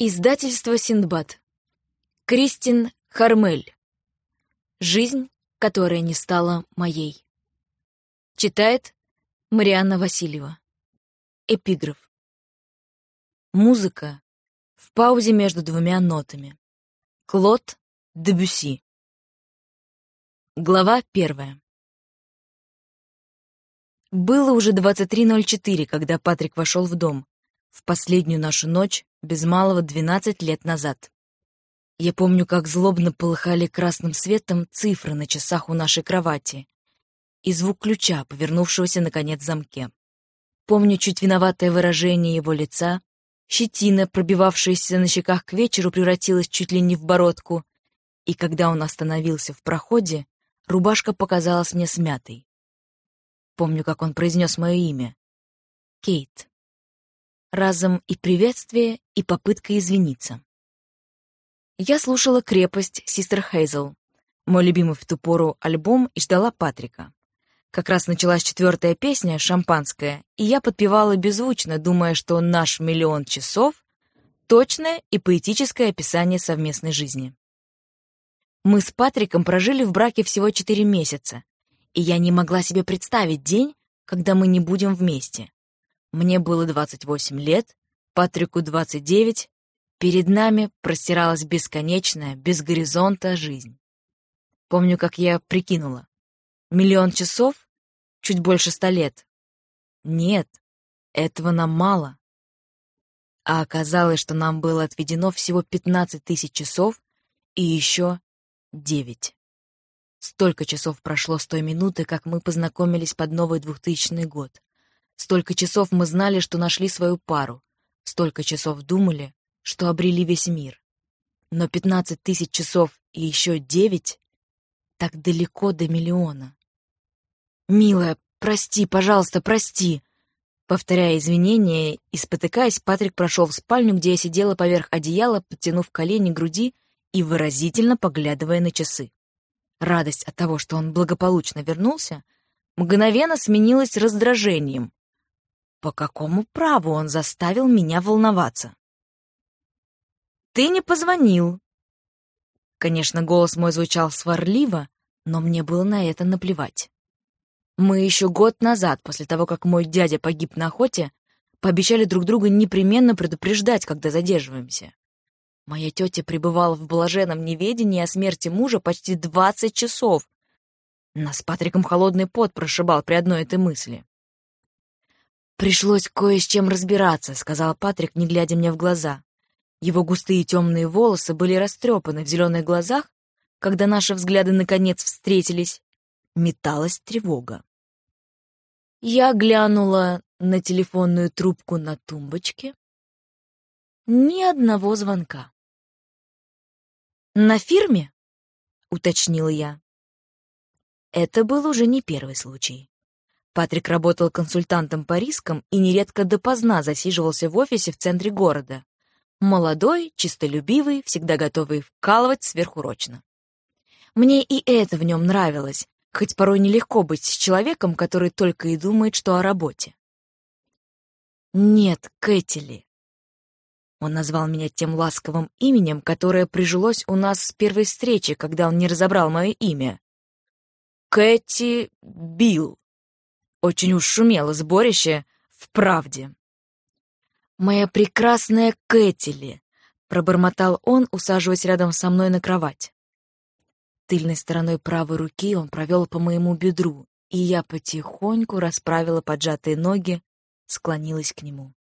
Издательство Синдбад. Кристин Хармель. Жизнь, которая не стала моей. Читает Марианна Васильева. Эпиграф. Музыка в паузе между двумя нотами. Клод Дебюси. Глава первая. Было уже 23.04, когда Патрик вошел в дом, в последнюю нашу ночь, без малого 12 лет назад. Я помню, как злобно полыхали красным светом цифры на часах у нашей кровати и звук ключа, повернувшегося наконец замке. Помню чуть виноватое выражение его лица, щетина, пробивавшаяся на щеках к вечеру, превратилась чуть ли не в бородку, и когда он остановился в проходе, рубашка показалась мне смятой. Помню, как он произнес мое имя. Кейт. Разом и приветствие, и попытка извиниться. Я слушала «Крепость» Систер Хейзел, мой любимый в ту пору альбом, и ждала Патрика. Как раз началась четвертая песня «Шампанское», и я подпевала беззвучно, думая, что наш миллион часов — точное и поэтическое описание совместной жизни. Мы с Патриком прожили в браке всего четыре месяца, и я не могла себе представить день, когда мы не будем вместе. Мне было 28 лет, Патрику 29, перед нами простиралась бесконечная, без горизонта жизнь. Помню, как я прикинула. Миллион часов? Чуть больше ста лет. Нет, этого нам мало. А оказалось, что нам было отведено всего 15 тысяч часов и еще девять. Столько часов прошло с той минуты, как мы познакомились под новый двухтысячный год. Столько часов мы знали, что нашли свою пару. Столько часов думали, что обрели весь мир. Но 15 тысяч часов и еще девять так далеко до миллиона. «Милая, прости, пожалуйста, прости!» Повторяя извинения и спотыкаясь, Патрик прошел в спальню, где я сидела поверх одеяла, подтянув колени к груди и выразительно поглядывая на часы. Радость от того, что он благополучно вернулся, мгновенно сменилась раздражением. По какому праву он заставил меня волноваться? «Ты не позвонил!» Конечно, голос мой звучал сварливо, но мне было на это наплевать. Мы еще год назад, после того, как мой дядя погиб на охоте, пообещали друг другу непременно предупреждать, когда задерживаемся. Моя тетя пребывала в блаженном неведении о смерти мужа почти двадцать часов. Нас с Патриком холодный пот прошибал при одной этой мысли. «Пришлось кое с чем разбираться», — сказал Патрик, не глядя мне в глаза. Его густые темные волосы были растрепаны в зеленых глазах, когда наши взгляды наконец встретились. Металась тревога. Я глянула на телефонную трубку на тумбочке. Ни одного звонка. «На фирме?» — уточнила я. Это был уже не первый случай. Патрик работал консультантом по рискам и нередко допоздна засиживался в офисе в центре города. Молодой, чистолюбивый, всегда готовый вкалывать сверхурочно. Мне и это в нем нравилось, хоть порой нелегко быть с человеком, который только и думает, что о работе. «Нет, Кэтили». Он назвал меня тем ласковым именем, которое прижилось у нас с первой встречи, когда он не разобрал мое имя. Кэти Билл. Очень уж шумело сборище в правде. «Моя прекрасная Кэтили», — пробормотал он, усаживаясь рядом со мной на кровать. Тыльной стороной правой руки он провел по моему бедру, и я потихоньку расправила поджатые ноги, склонилась к нему.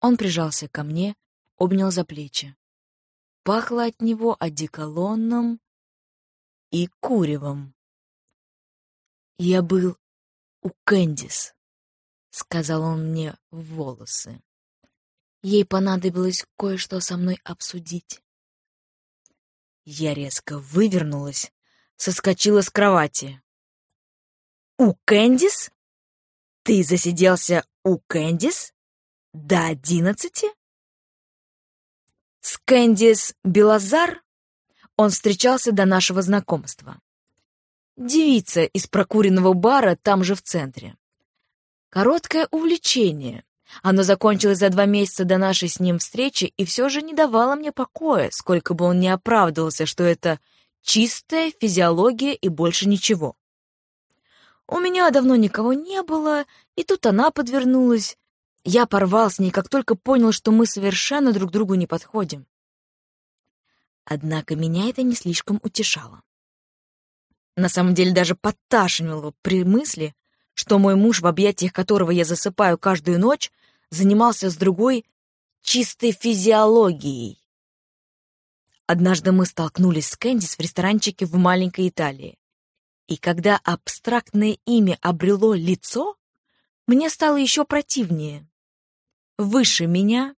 Он прижался ко мне, обнял за плечи. Пахло от него одеколоном и куревом. «Я был у Кэндис», — сказал он мне в волосы. Ей понадобилось кое-что со мной обсудить. Я резко вывернулась, соскочила с кровати. «У Кэндис? Ты засиделся у Кэндис? До одиннадцати?» С Кэндис Белазар он встречался до нашего знакомства. Девица из прокуренного бара там же в центре. Короткое увлечение, Оно закончилось за два месяца до нашей с ним встречи и все же не давало мне покоя, сколько бы он ни оправдывался, что это чистая физиология и больше ничего. У меня давно никого не было, и тут она подвернулась. Я порвал с ней, как только понял, что мы совершенно друг другу не подходим. Однако меня это не слишком утешало. На самом деле даже подташнивало при мысли, что мой муж, в объятиях которого я засыпаю каждую ночь, занимался с другой чистой физиологией. Однажды мы столкнулись с Кэндис в ресторанчике в маленькой Италии. И когда абстрактное имя обрело лицо, мне стало еще противнее. Выше меня,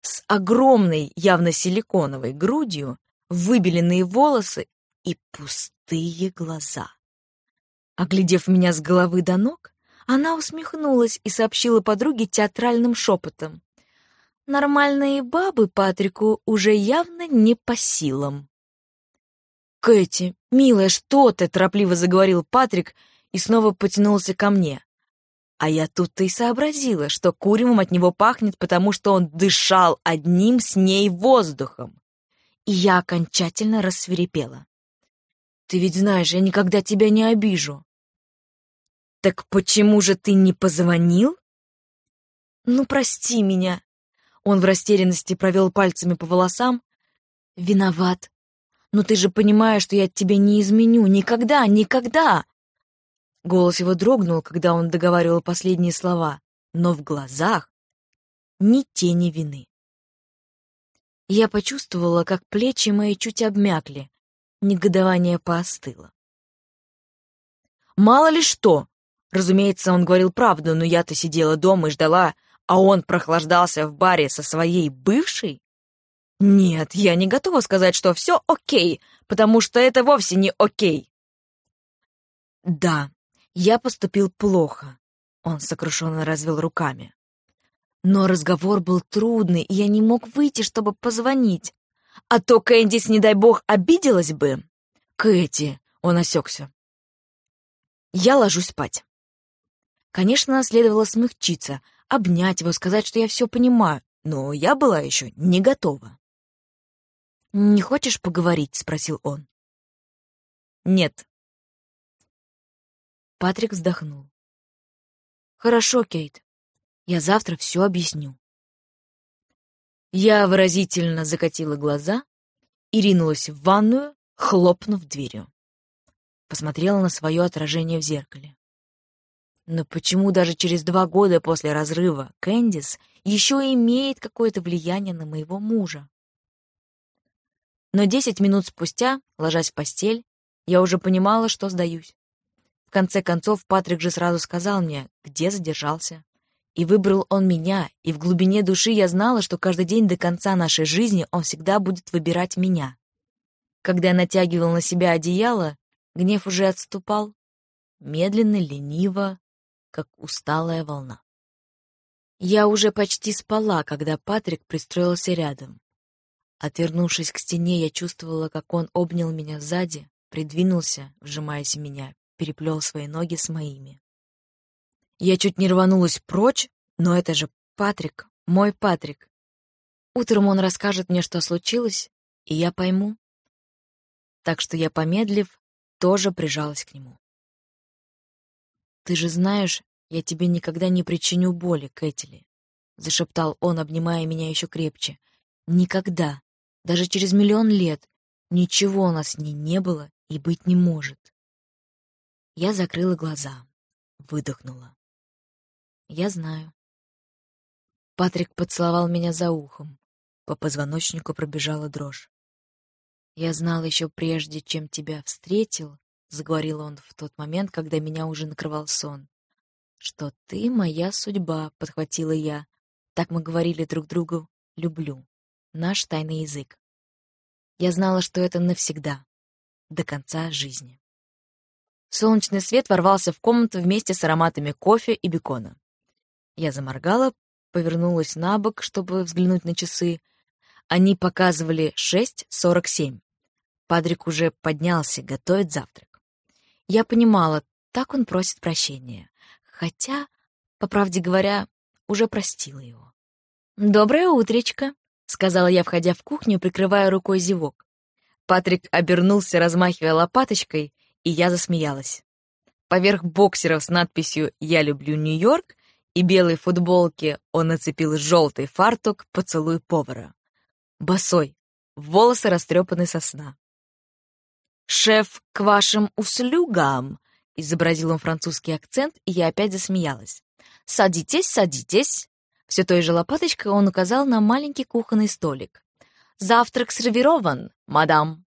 с огромной, явно силиконовой грудью, выбеленные волосы и пустые глаза. Оглядев меня с головы до ног, она усмехнулась и сообщила подруге театральным шепотом. Нормальные бабы Патрику уже явно не по силам. «Кэти, милая, что ты?» — торопливо заговорил Патрик и снова потянулся ко мне. А я тут-то и сообразила, что куревом от него пахнет, потому что он дышал одним с ней воздухом. И я окончательно рассверепела. «Ты ведь знаешь, я никогда тебя не обижу». «Так почему же ты не позвонил?» «Ну, прости меня». Он в растерянности провел пальцами по волосам. «Виноват. Но ты же понимаешь, что я тебе не изменю. Никогда, никогда!» Голос его дрогнул, когда он договаривал последние слова, но в глазах ни тени вины. Я почувствовала, как плечи мои чуть обмякли, негодование поостыло. «Мало ли что!» Разумеется, он говорил правду, но я-то сидела дома и ждала, а он прохлаждался в баре со своей бывшей? Нет, я не готова сказать, что все окей, потому что это вовсе не окей. Да, я поступил плохо. Он сокрушенно развел руками. Но разговор был трудный, и я не мог выйти, чтобы позвонить. А то Кэндис, не дай бог, обиделась бы. Кэти, он осекся. Я ложусь спать. Конечно, следовало смягчиться, обнять его, сказать, что я все понимаю, но я была еще не готова. «Не хочешь поговорить?» — спросил он. «Нет», Патрик вздохнул. «Хорошо, Кейт. Я завтра все объясню». Я выразительно закатила глаза и ринулась в ванную, хлопнув дверью. Посмотрела на свое отражение в зеркале. Но почему даже через два года после разрыва Кэндис еще имеет какое-то влияние на моего мужа? Но десять минут спустя, ложась в постель, я уже понимала, что сдаюсь. В конце концов, Патрик же сразу сказал мне, где задержался. И выбрал он меня, и в глубине души я знала, что каждый день до конца нашей жизни он всегда будет выбирать меня. Когда я натягивал на себя одеяло, гнев уже отступал, медленно, лениво, как усталая волна. Я уже почти спала, когда Патрик пристроился рядом. Отвернувшись к стене, я чувствовала, как он обнял меня сзади, придвинулся, вжимаясь в меня, переплел свои ноги с моими. Я чуть не рванулась прочь, но это же Патрик, мой Патрик. Утром он расскажет мне, что случилось, и я пойму. Так что я, помедлив, тоже прижалась к нему. «Ты же знаешь, я тебе никогда не причиню боли, Кэтили», — зашептал он, обнимая меня еще крепче. «Никогда, даже через миллион лет, ничего у нас с ней не было и быть не может». Я закрыла глаза, выдохнула. Я знаю. Патрик поцеловал меня за ухом. По позвоночнику пробежала дрожь. «Я знал еще прежде, чем тебя встретил», — заговорил он в тот момент, когда меня уже накрывал сон, «что ты моя судьба», — подхватила я. Так мы говорили друг другу «люблю». Наш тайный язык. Я знала, что это навсегда, до конца жизни. Солнечный свет ворвался в комнату вместе с ароматами кофе и бекона. Я заморгала, повернулась на бок, чтобы взглянуть на часы. Они показывали 6.47. Падрик уже поднялся, готовит завтрак. Я понимала, так он просит прощения. Хотя, по правде говоря, уже простила его. «Доброе утречко», — сказала я, входя в кухню, прикрывая рукой зевок. Патрик обернулся, размахивая лопаточкой, и я засмеялась. Поверх боксеров с надписью «Я люблю Нью-Йорк» и белой футболки он нацепил желтый фартук «Поцелуй повара». Босой, волосы растрепаны со сна. «Шеф, к вашим услугам!» — изобразил он французский акцент, и я опять засмеялась. «Садитесь, садитесь!» Все той же лопаточкой он указал на маленький кухонный столик. «Завтрак сервирован, мадам!»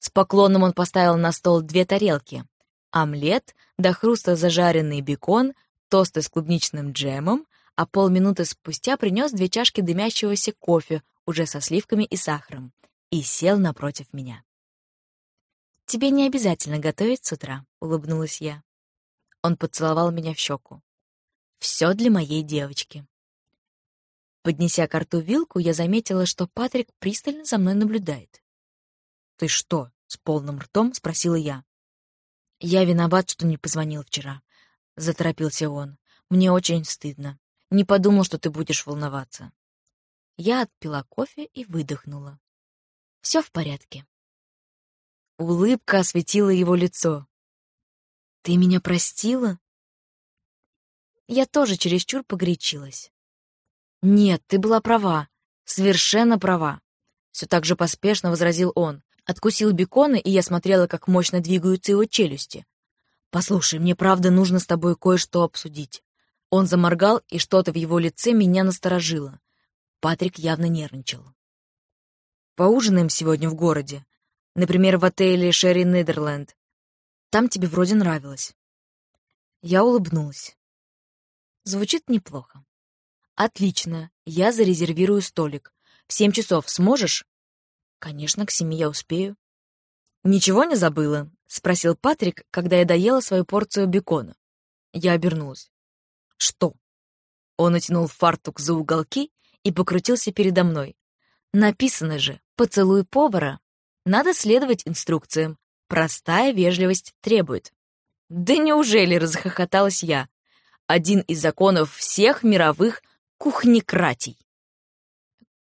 С поклоном он поставил на стол две тарелки. Омлет, до хруста зажаренный бекон, тосты с клубничным джемом, а полминуты спустя принес две чашки дымящегося кофе, уже со сливками и сахаром, и сел напротив меня. «Тебе не обязательно готовить с утра», — улыбнулась я. Он поцеловал меня в щеку. «Все для моей девочки». Поднеся к рту вилку, я заметила, что Патрик пристально за мной наблюдает. «Ты что?» — с полным ртом спросила я. «Я виноват, что не позвонил вчера», — заторопился он. «Мне очень стыдно. Не подумал, что ты будешь волноваться». Я отпила кофе и выдохнула. «Все в порядке. Улыбка осветила его лицо. «Ты меня простила?» Я тоже чересчур погорячилась. «Нет, ты была права. Совершенно права», — все так же поспешно возразил он. Откусил бекона, и я смотрела, как мощно двигаются его челюсти. «Послушай, мне правда нужно с тобой кое-что обсудить». Он заморгал, и что-то в его лице меня насторожило. Патрик явно нервничал. «Поужинаем сегодня в городе. Например, в отеле Шерри Нидерленд. Там тебе вроде нравилось. Я улыбнулась. Звучит неплохо. Отлично, я зарезервирую столик. В семь часов сможешь? Конечно, к семи я успею. Ничего не забыла? Спросил Патрик, когда я доела свою порцию бекона. Я обернулась. Что? Он натянул фартук за уголки и покрутился передо мной. Написано же «Поцелуй повара». Надо следовать инструкциям. Простая вежливость требует. Да неужели, разхохоталась я. Один из законов всех мировых кухнекратий.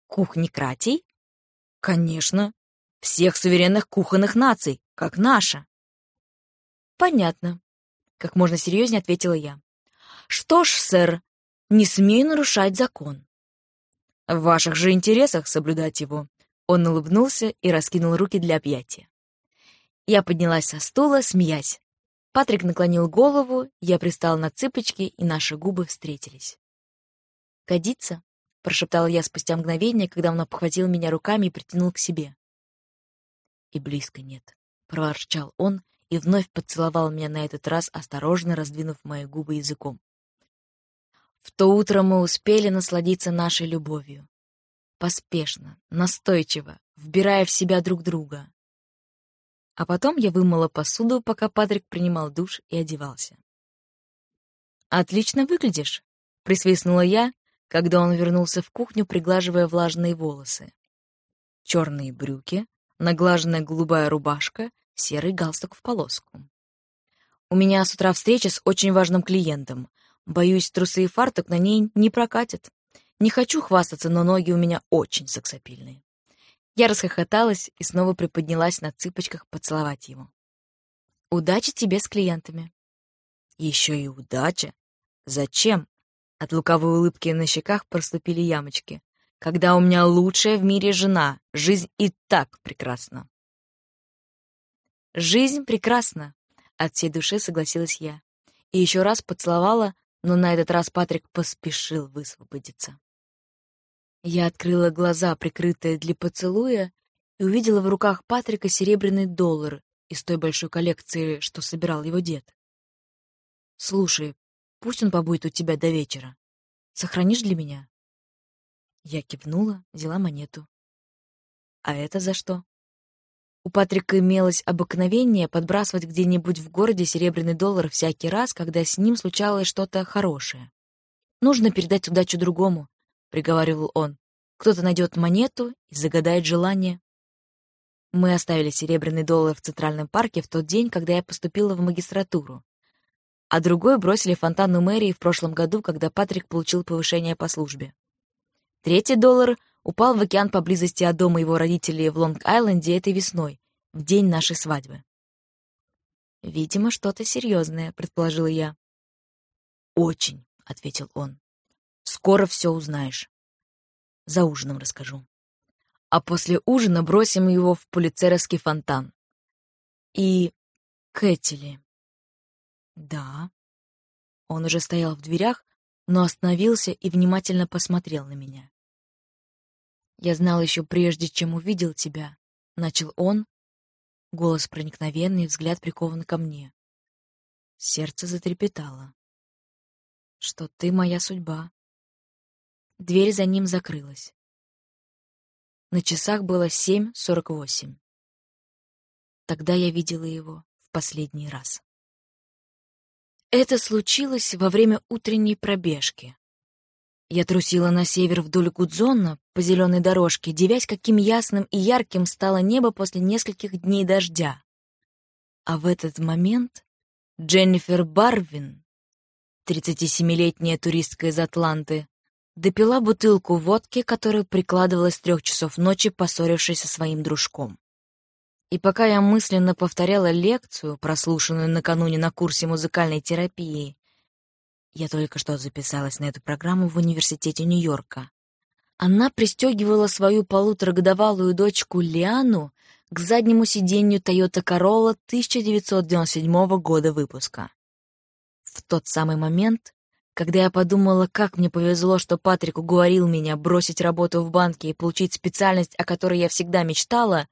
Кухнекратий? Конечно. Всех суверенных кухонных наций, как наша. Понятно. Как можно серьезнее ответила я. Что ж, сэр, не смею нарушать закон. В ваших же интересах соблюдать его. Он улыбнулся и раскинул руки для объятия. Я поднялась со стула, смеясь. Патрик наклонил голову, я пристала на цыпочки, и наши губы встретились. «Годится?» — прошептала я спустя мгновение, когда он обхватил меня руками и притянул к себе. «И близко нет», — проворчал он и вновь поцеловал меня на этот раз, осторожно раздвинув мои губы языком. В то утро мы успели насладиться нашей любовью поспешно, настойчиво, вбирая в себя друг друга. А потом я вымыла посуду, пока Патрик принимал душ и одевался. «Отлично выглядишь», — присвистнула я, когда он вернулся в кухню, приглаживая влажные волосы. Черные брюки, наглаженная голубая рубашка, серый галстук в полоску. «У меня с утра встреча с очень важным клиентом. Боюсь, трусы и фартук на ней не прокатят». Не хочу хвастаться, но ноги у меня очень сексапильные. Я расхохоталась и снова приподнялась на цыпочках поцеловать его. Удачи тебе с клиентами. Еще и удача? Зачем? От луковой улыбки на щеках проступили ямочки. Когда у меня лучшая в мире жена, жизнь и так прекрасна. Жизнь прекрасна, от всей души согласилась я. И еще раз поцеловала, но на этот раз Патрик поспешил высвободиться. Я открыла глаза, прикрытые для поцелуя, и увидела в руках Патрика серебряный доллар из той большой коллекции, что собирал его дед. «Слушай, пусть он побудет у тебя до вечера. Сохранишь для меня?» Я кивнула, взяла монету. «А это за что?» У Патрика имелось обыкновение подбрасывать где-нибудь в городе серебряный доллар всякий раз, когда с ним случалось что-то хорошее. «Нужно передать удачу другому», — приговаривал он. «Кто-то найдет монету и загадает желание». Мы оставили серебряный доллар в Центральном парке в тот день, когда я поступила в магистратуру. а другой бросили в фонтанну мэрии в прошлом году, когда Патрик получил повышение по службе. Третий доллар упал в океан поблизости от дома его родителей в Лонг-Айленде этой весной, в день нашей свадьбы. «Видимо, что-то серьезное», — предположила я. «Очень», — ответил он. «Скоро все узнаешь. За ужином расскажу. А после ужина бросим его в полицеровский фонтан. И Кэтили. Да. Он уже стоял в дверях, но остановился и внимательно посмотрел на меня. «Я знал еще прежде, чем увидел тебя», — начал он. Голос проникновенный, взгляд прикован ко мне. Сердце затрепетало. «Что ты моя судьба». Дверь за ним закрылась. На часах было семь сорок восемь. Тогда я видела его в последний раз. Это случилось во время утренней пробежки. Я трусила на север вдоль Гудзона по зеленой дорожке, девясь, каким ясным и ярким стало небо после нескольких дней дождя. А в этот момент Дженнифер Барвин, 37-летняя туристка из Атланты, допила бутылку водки, которую прикладывала с трех часов ночи, поссорившись со своим дружком. И пока я мысленно повторяла лекцию, прослушанную накануне на курсе музыкальной терапии, я только что записалась на эту программу в университете Нью-Йорка. Она пристегивала свою полуторагодовалую дочку Лиану к заднему сиденью Toyota Corolla 1997 года выпуска. В тот самый момент, когда я подумала, как мне повезло, что Патрик уговорил меня бросить работу в банке и получить специальность, о которой я всегда мечтала,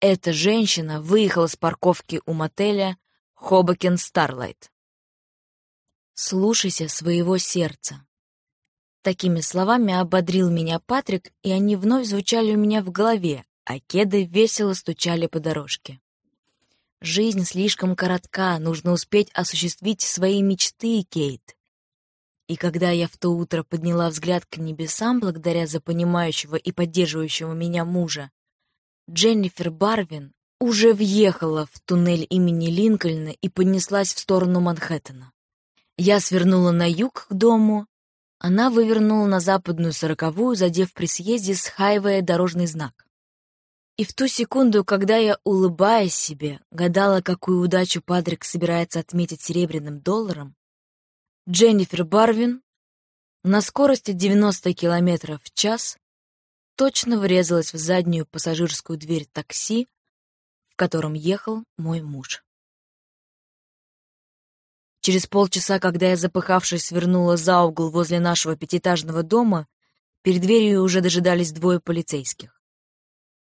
эта женщина выехала с парковки у мотеля Хобокен Старлайт. «Слушайся своего сердца». Такими словами ободрил меня Патрик, и они вновь звучали у меня в голове, а кеды весело стучали по дорожке. Жизнь слишком коротка, нужно успеть осуществить свои мечты, Кейт. И когда я в то утро подняла взгляд к небесам благодаря за понимающего и поддерживающего меня мужа, Дженнифер Барвин уже въехала в туннель имени Линкольна и поднеслась в сторону Манхэттена. Я свернула на юг к дому, она вывернула на западную сороковую, задев при съезде с хайвея дорожный знак. И в ту секунду, когда я, улыбаясь себе, гадала, какую удачу Патрик собирается отметить серебряным долларом, Дженнифер Барвин на скорости 90 км в час точно врезалась в заднюю пассажирскую дверь такси, в котором ехал мой муж. Через полчаса, когда я, запыхавшись, свернула за угол возле нашего пятиэтажного дома, перед дверью уже дожидались двое полицейских.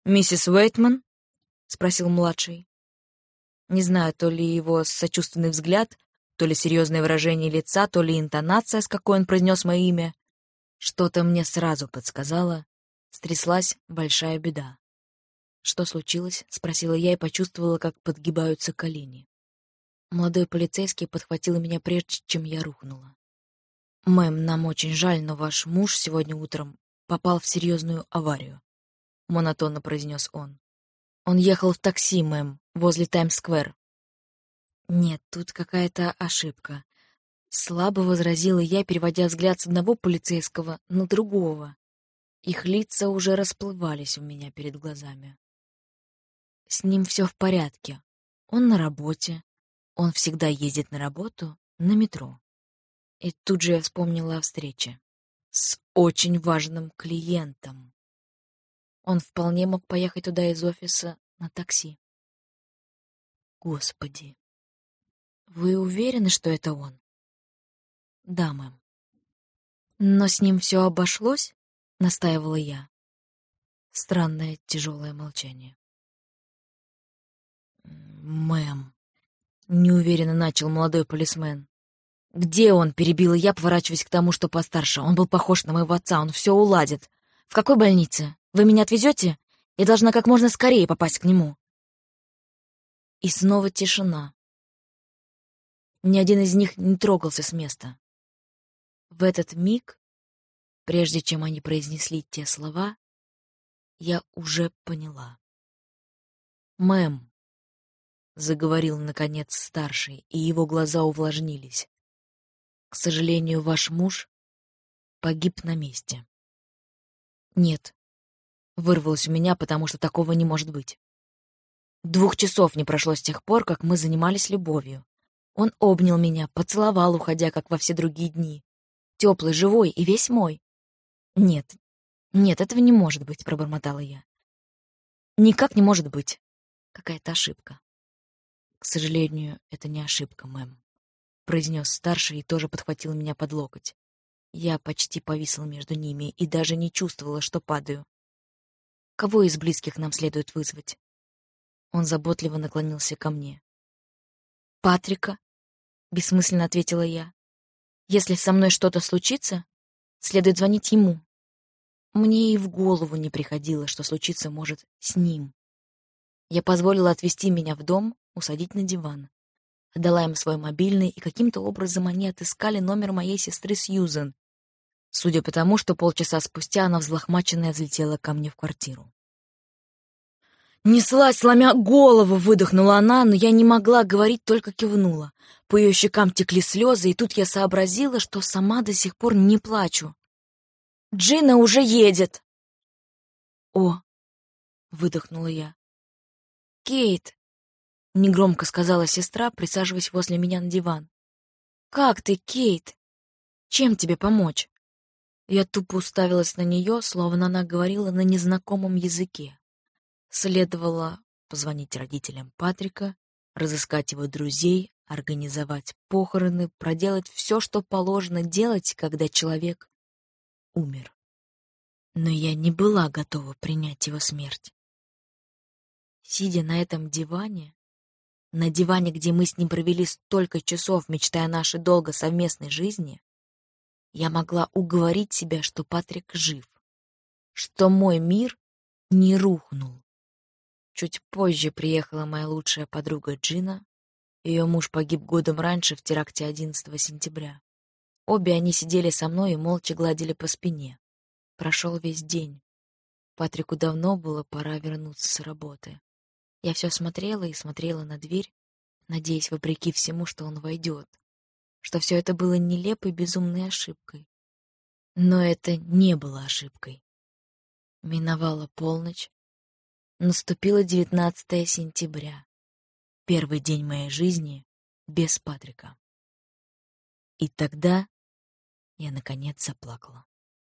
«Миссис Уэйтман?» — спросил младший. Не знаю, то ли его сочувственный взгляд, то ли серьезное выражение лица, то ли интонация, с какой он произнес мое имя. Что-то мне сразу подсказало, стряслась большая беда. «Что случилось?» — спросила я и почувствовала, как подгибаются колени. Молодой полицейский подхватил меня прежде, чем я рухнула. «Мэм, нам очень жаль, но ваш муж сегодня утром попал в серьезную аварию», — монотонно произнес он. «Он ехал в такси, мэм, возле Таймс-сквер. «Нет, тут какая-то ошибка», — слабо возразила я, переводя взгляд с одного полицейского на другого. Их лица уже расплывались у меня перед глазами. С ним все в порядке. Он на работе. Он всегда ездит на работу на метро. И тут же я вспомнила о встрече. С очень важным клиентом. Он вполне мог поехать туда из офиса на такси. Господи, вы уверены, что это он? Да, мэм. Но с ним все обошлось? Настаивала я. Странное тяжелое молчание. Мэм, неуверенно начал молодой полисмен. «Где он?» — перебила я, поворачиваясь к тому, что постарше. Он был похож на моего отца, он все уладит. «В какой больнице? Вы меня отвезете? Я должна как можно скорее попасть к нему». И снова тишина. Ни один из них не трогался с места. В этот миг, прежде чем они произнесли те слова, я уже поняла. «Мэм», — заговорил, наконец, старший, и его глаза увлажнились. «К сожалению, ваш муж погиб на месте». «Нет», — вырвалось у меня, потому что такого не может быть. Двух часов не прошло с тех пор, как мы занимались любовью. Он обнял меня, поцеловал, уходя, как во все другие дни. Теплый, живой и весь мой. «Нет, нет, этого не может быть», — пробормотала я. «Никак не может быть. Какая-то ошибка». «К сожалению, это не ошибка, мэм», — произнес старший и тоже подхватил меня под локоть. Я почти повисла между ними и даже не чувствовала, что падаю. «Кого из близких нам следует вызвать?» Он заботливо наклонился ко мне. «Патрика?» — бессмысленно ответила я. «Если со мной что-то случится, следует звонить ему». Мне и в голову не приходило, что случиться может с ним. Я позволила отвезти меня в дом, усадить на диван. Отдала им свой мобильный, и каким-то образом они отыскали номер моей сестры Сьюзен, судя по тому, что полчаса спустя она взлохмаченная взлетела ко мне в квартиру. Неслась, сломя голову, выдохнула она, но я не могла говорить, только кивнула. По ее щекам текли слезы, и тут я сообразила, что сама до сих пор не плачу. «Джина уже едет!» «О!» — выдохнула я. «Кейт!» — негромко сказала сестра, присаживаясь возле меня на диван. «Как ты, Кейт? Чем тебе помочь?» Я тупо уставилась на нее, словно она говорила на незнакомом языке. Следовало позвонить родителям Патрика, разыскать его друзей, организовать похороны, проделать все, что положено делать, когда человек умер. Но я не была готова принять его смерть. Сидя на этом диване, на диване, где мы с ним провели столько часов, мечтая о нашей долго совместной жизни, я могла уговорить себя, что Патрик жив, что мой мир не рухнул. Чуть позже приехала моя лучшая подруга Джина. Ее муж погиб годом раньше, в теракте 11 сентября. Обе они сидели со мной и молча гладили по спине. Прошел весь день. Патрику давно было пора вернуться с работы. Я все смотрела и смотрела на дверь, надеясь, вопреки всему, что он войдет, что все это было нелепой безумной ошибкой. Но это не было ошибкой. Миновала полночь, Наступило 19 сентября. Первый день моей жизни без Патрика. И тогда я, наконец, заплакала.